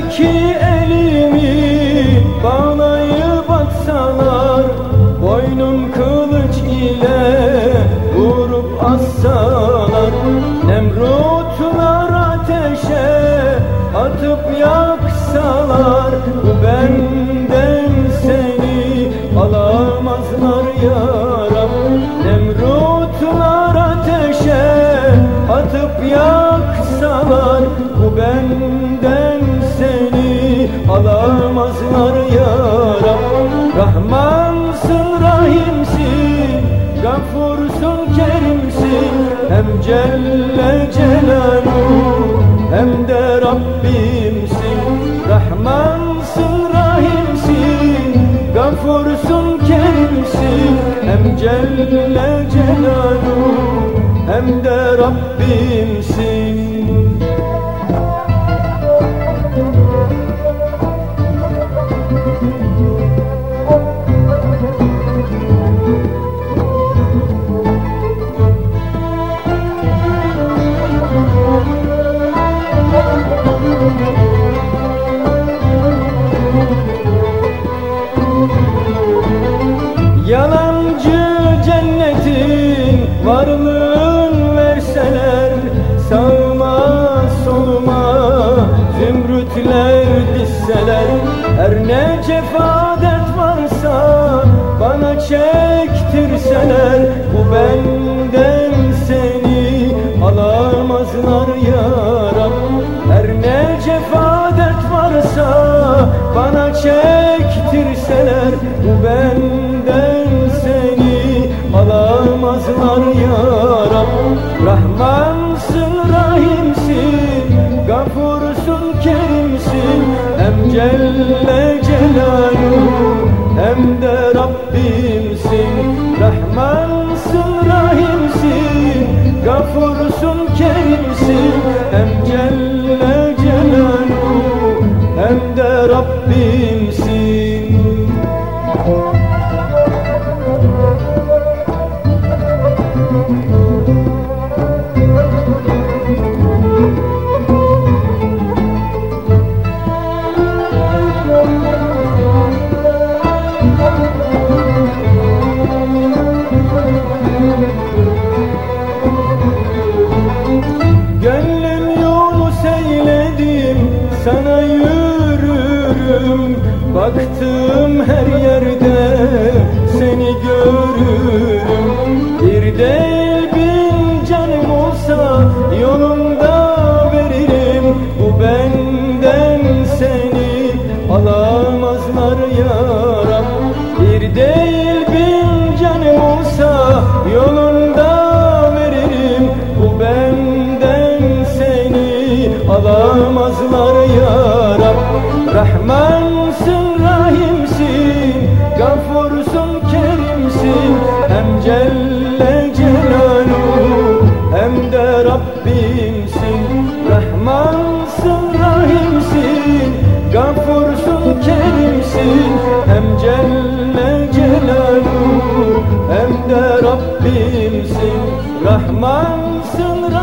iki elimi bağlayıp atsalar Boynum kılıç ile vurup assalar. Nemrutlar ateşe atıp yaksalar Bu alamazlar yarab Rahmansın rahimsin Gafursun kerimsin Hem Celle Celaluhu Hem de Rabbimsin. Rahmansın rahimsin Gafursun kerimsin Hem Celle Celaluhu Hem de Rabbimsin varlığın verseler Sağıma soluma zümrütler dizseler Her ne cefa dert varsa bana çektirseler Bu benden seni alamazlar yarab Her ne cefa dert varsa bana çektirseler alamazlar yarab Rahmansın rahimsin Gafursun kerimsin. Hem Celle Celaluhu Hem de Rabbimsin. Rahmansın sana yürürüm. Baktım her yerde Celaluhu